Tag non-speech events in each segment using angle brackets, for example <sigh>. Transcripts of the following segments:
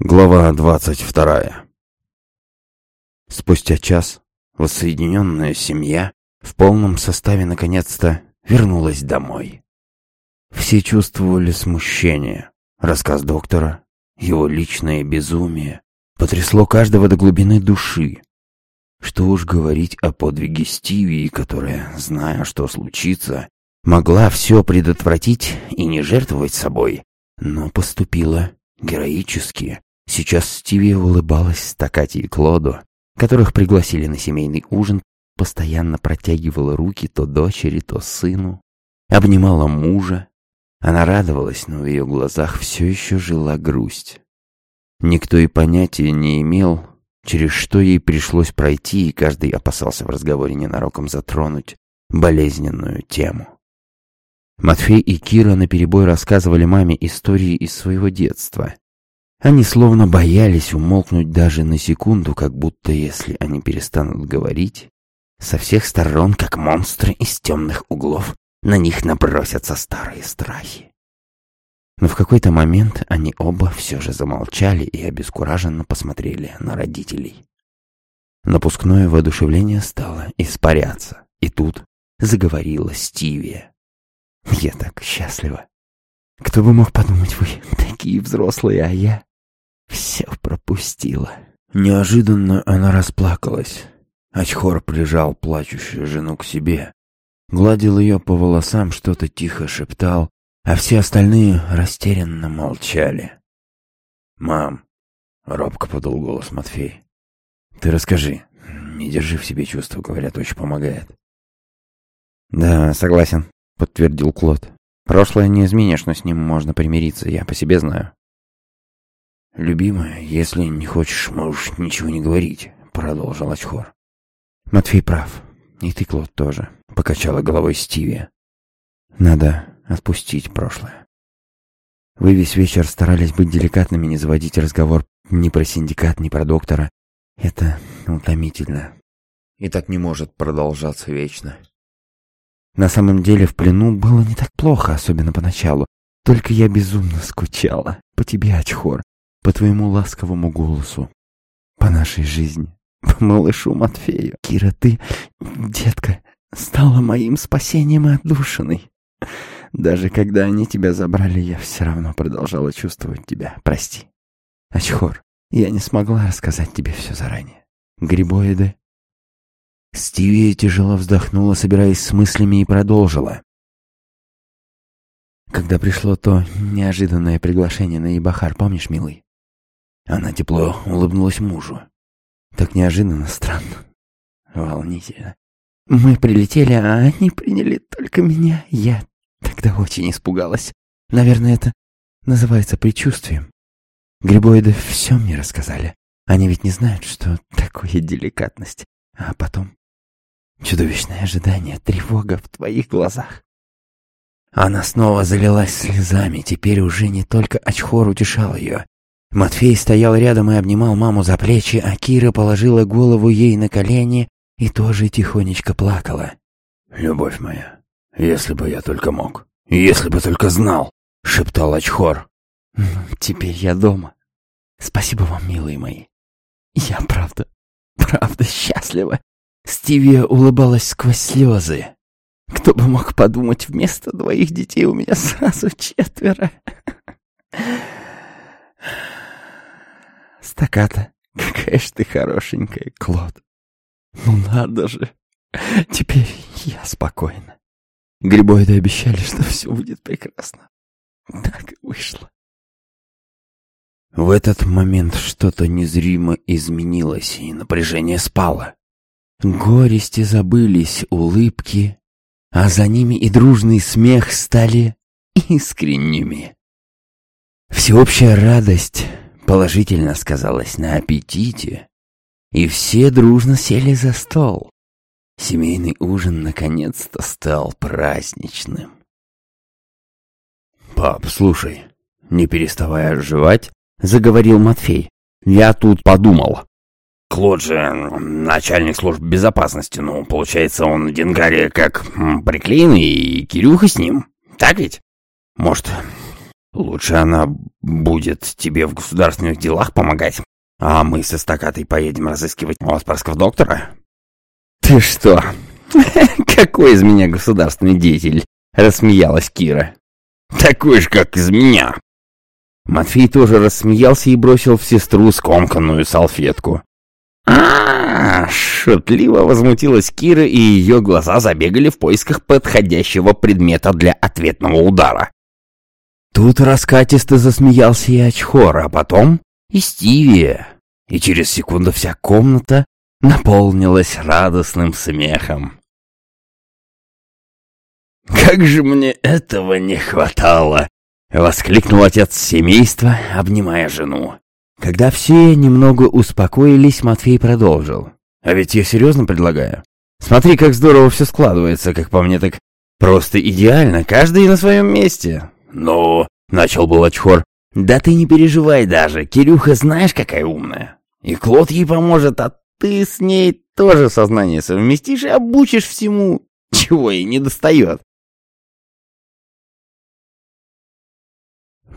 Глава двадцать вторая Спустя час воссоединенная семья в полном составе наконец-то вернулась домой. Все чувствовали смущение. Рассказ доктора, его личное безумие, потрясло каждого до глубины души. Что уж говорить о подвиге Стивии, которая, зная, что случится, могла все предотвратить и не жертвовать собой, но поступила героически. Сейчас Стиви улыбалась Стакати и Клоду, которых пригласили на семейный ужин, постоянно протягивала руки то дочери, то сыну, обнимала мужа. Она радовалась, но в ее глазах все еще жила грусть. Никто и понятия не имел, через что ей пришлось пройти, и каждый опасался в разговоре ненароком затронуть болезненную тему. Матфей и Кира наперебой рассказывали маме истории из своего детства. Они словно боялись умолкнуть даже на секунду, как будто если они перестанут говорить, со всех сторон, как монстры из темных углов, на них набросятся старые страхи. Но в какой-то момент они оба все же замолчали и обескураженно посмотрели на родителей. Напускное воодушевление стало испаряться, и тут заговорила Стивия. «Я так счастлива! Кто бы мог подумать, вы такие взрослые, а я...» Все пропустила. Неожиданно она расплакалась. Ачхор прижал плачущую жену к себе. Гладил ее по волосам, что-то тихо шептал, а все остальные растерянно молчали. «Мам», — робко подал голос Матфей, — «ты расскажи. Не держи в себе чувства, говорят, очень помогает». «Да, согласен», — подтвердил Клод. «Прошлое не изменишь, но с ним можно примириться, я по себе знаю». «Любимая, если не хочешь, можешь ничего не говорить», — продолжил Ачхор. «Матфей прав. И ты, Клод, тоже», — покачала головой Стиви. «Надо отпустить прошлое». Вы весь вечер старались быть деликатными, не заводить разговор ни про синдикат, ни про доктора. Это утомительно. И так не может продолжаться вечно. На самом деле в плену было не так плохо, особенно поначалу. Только я безумно скучала. По тебе, Ачхор по твоему ласковому голосу, по нашей жизни, по малышу Матфею. Кира, ты, детка, стала моим спасением и отдушиной. Даже когда они тебя забрали, я все равно продолжала чувствовать тебя. Прости. Ачхор, я не смогла рассказать тебе все заранее. Грибоиды. Стиви тяжело вздохнула, собираясь с мыслями, и продолжила. Когда пришло то неожиданное приглашение на Ибахар, помнишь, милый? Она тепло улыбнулась мужу. Так неожиданно, странно, волнительно. Мы прилетели, а они приняли только меня. Я тогда очень испугалась. Наверное, это называется предчувствием. Грибоиды все мне рассказали. Они ведь не знают, что такое деликатность. А потом чудовищное ожидание, тревога в твоих глазах. Она снова залилась слезами. Теперь уже не только Ачхор утешал ее. Матфей стоял рядом и обнимал маму за плечи, а Кира положила голову ей на колени и тоже тихонечко плакала. «Любовь моя, если бы я только мог, если бы только знал!» — шептал Ачхор. «Ну, «Теперь я дома. Спасибо вам, милые мои. Я правда, правда счастлива». Стивия улыбалась сквозь слезы. «Кто бы мог подумать, вместо двоих детей у меня сразу четверо!» Стаката, какая ж ты хорошенькая, Клод. Ну надо же. Теперь я спокойна. Грибоиды обещали, что все будет прекрасно. Так и вышло. В этот момент что-то незримо изменилось, и напряжение спало. Горести забылись, улыбки, а за ними и дружный смех стали искренними. Всеобщая радость положительно сказалось на аппетите, и все дружно сели за стол. Семейный ужин наконец-то стал праздничным. «Пап, слушай», — не переставая жевать, заговорил Матфей. «Я тут подумал. Клод же начальник служб безопасности, ну, получается, он Денгаре как приклеенный и Кирюха с ним, так ведь? Может, Лучше она будет тебе в государственных делах помогать, а мы со стакатой поедем разыскивать оспорского доктора. Ты что? <laughs> Какой из меня государственный деятель? Рассмеялась Кира. Такой же, как из меня. Матфей тоже рассмеялся и бросил в сестру скомканную салфетку. А, шутливо возмутилась Кира, и ее глаза забегали в поисках подходящего предмета для ответного удара. Тут раскатисто засмеялся и Ачхор, а потом и Стивия. И через секунду вся комната наполнилась радостным смехом. «Как же мне этого не хватало!» — воскликнул отец семейства, обнимая жену. Когда все немного успокоились, Матвей продолжил. «А ведь я серьезно предлагаю. Смотри, как здорово все складывается, как по мне, так просто идеально, каждый на своем месте. «Ну...» — начал был Очхор. «Да ты не переживай даже, Кирюха знаешь, какая умная. И Клод ей поможет, а ты с ней тоже сознание совместишь и обучишь всему, чего ей не достает».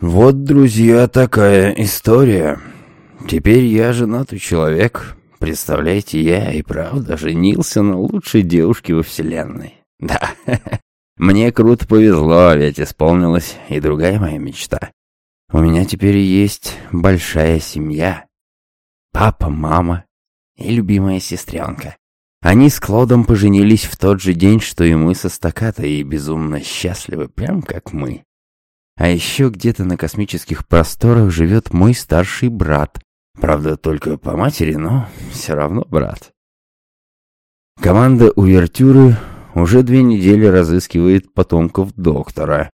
Вот, друзья, такая история. Теперь я женатый человек. Представляете, я и правда женился на лучшей девушке во вселенной. Да, <laughs> Мне круто повезло, ведь исполнилась и другая моя мечта. У меня теперь есть большая семья. Папа, мама и любимая сестренка. Они с Клодом поженились в тот же день, что и мы со стакатой, и безумно счастливы, прям как мы. А еще где-то на космических просторах живет мой старший брат. Правда, только по матери, но все равно брат. Команда Увертюры уже две недели разыскивает потомков доктора,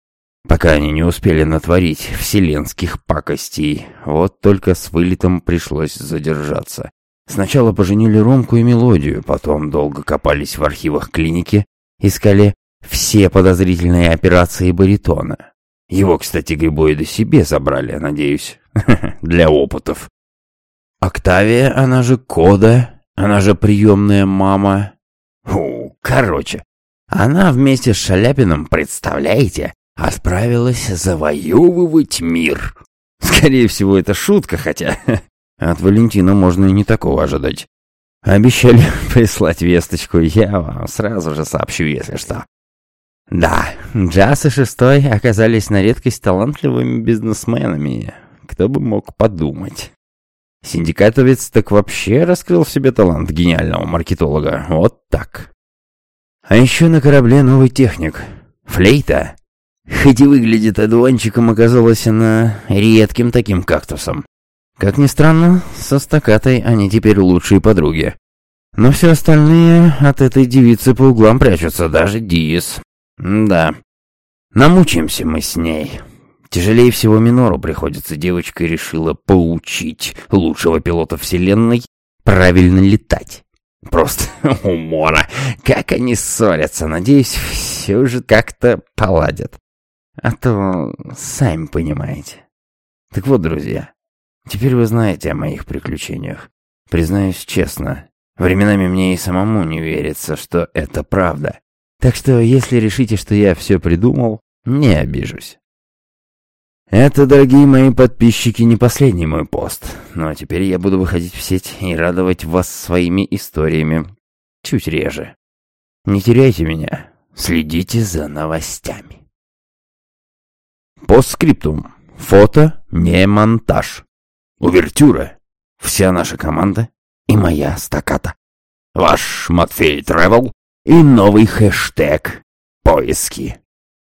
пока они не успели натворить вселенских пакостей. Вот только с вылетом пришлось задержаться. Сначала поженили Ромку и Мелодию, потом долго копались в архивах клиники, искали все подозрительные операции баритона. Его, кстати, грибоиды себе забрали, надеюсь, <laughs> для опытов. Октавия, она же Кода, она же приемная мама. Фу, короче, она вместе с Шаляпиным, представляете, отправилась завоевывать мир. Скорее всего, это шутка, хотя <laughs> от Валентина можно и не такого ожидать. Обещали <laughs> прислать весточку, я вам сразу же сообщу, если что. Да, Джаз и Шестой оказались на редкость талантливыми бизнесменами. Кто бы мог подумать. Синдикатовец так вообще раскрыл в себе талант гениального маркетолога. Вот так. А еще на корабле новый техник. Флейта. Хоть и выглядит одуванчиком, оказалась она редким таким кактусом. Как ни странно, со стакатой они теперь лучшие подруги. Но все остальные от этой девицы по углам прячутся, даже Диес. Да, намучимся мы с ней. Тяжелее всего Минору приходится, девочка решила поучить лучшего пилота вселенной правильно летать. Просто <laughs> умора. Как они ссорятся. Надеюсь, все же как-то поладят. А то сами понимаете. Так вот, друзья, теперь вы знаете о моих приключениях. Признаюсь честно, временами мне и самому не верится, что это правда. Так что, если решите, что я все придумал, не обижусь. Это, дорогие мои подписчики, не последний мой пост. Но теперь я буду выходить в сеть и радовать вас своими историями. Чуть реже. Не теряйте меня. Следите за новостями. Постскриптум. Фото не монтаж. Увертюра. Вся наша команда и моя стаката. Ваш Матфей Тревел и новый хэштег «Поиски».